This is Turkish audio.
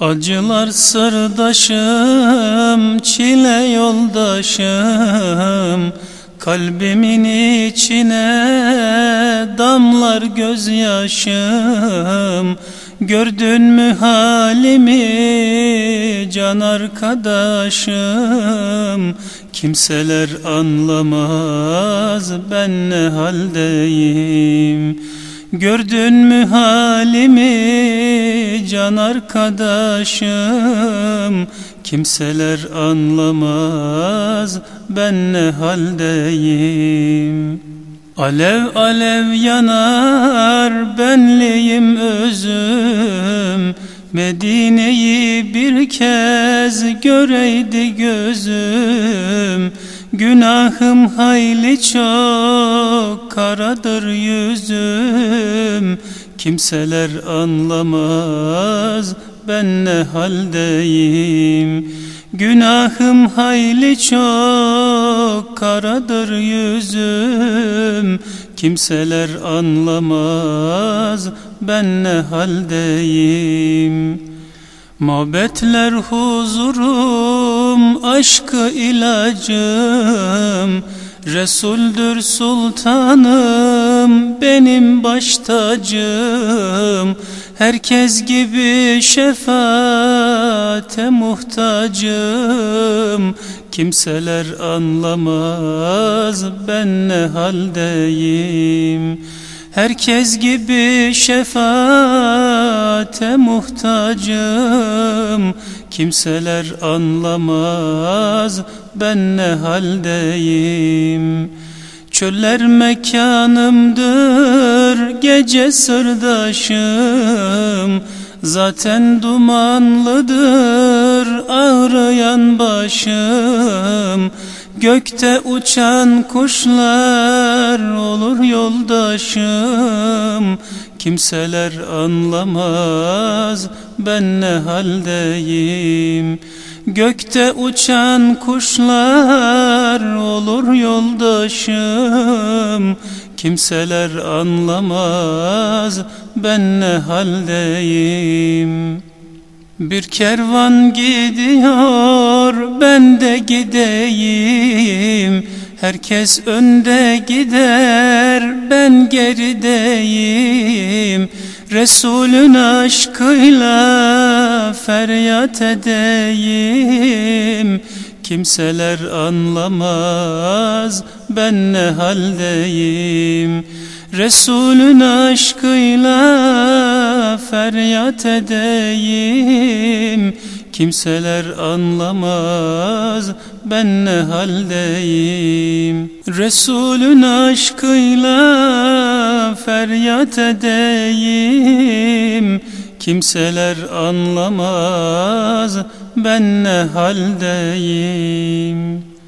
Acılar sırdaşım, çile yoldaşım. Kalbimin içine damlar gözyaşım. Gördün mü halimi can arkadaşım? Kimseler anlamaz ben ne haldeyim Gördün mü halimi can arkadaşım? Kimseler anlamaz ben ne haldeyim? Alev alev yanar benliğim özüm. Medine'yi bir kez göreydi gözüm Günahım hayli çok karadır yüzüm. Kimseler anlamaz ben ne haldeyim? Günahım hayli çok karadır yüzüm. Kimseler anlamaz ben ne haldeyim? Mabetler huzurum, aşkı ilacım Resuldür sultanım, benim baş tacım Herkes gibi şefaate muhtacım. Kimseler anlamaz ben ne haldeyim? Herkes gibi şefaate muhtacım. Kimseler anlamaz ben ne haldeyim? Çöller mekanımdır gece sırdaşım. Zaten dumanlıdır ağrıyan başım. Gökte uçan kuşlar olur yoldaşım Kimseler anlamaz. Ben ne haldeyim? Gökte uçan kuşlar olur yoldaşım. Kimseler anlamaz. Ben ne haldeyim? Bir kervan gidiyor ben de gideyim Herkes önde gider ben gerideyim. Resulün aşkıyla feryat edeyim. Kimseler anlamaz ben ne haldeyim? Resulün aşkıyla feryat edeyim Kimseler anlamaz ben ne haldeyim? Resulün aşkıyla feryat edeyim. Kimseler anlamaz ben ne haldeyim